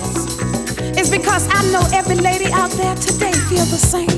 this is because I know every lady out there today feel the same.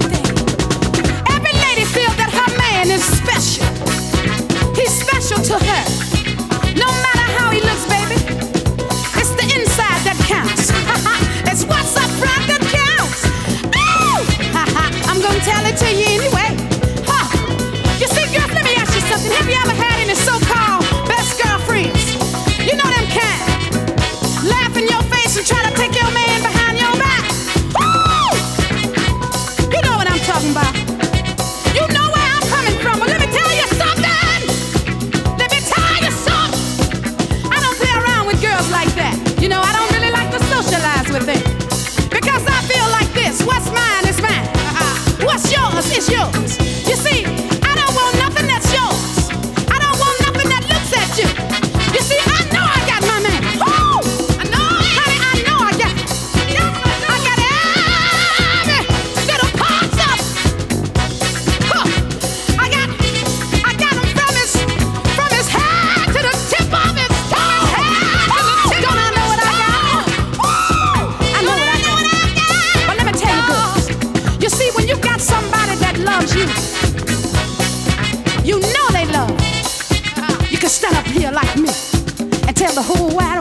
tell the whole world.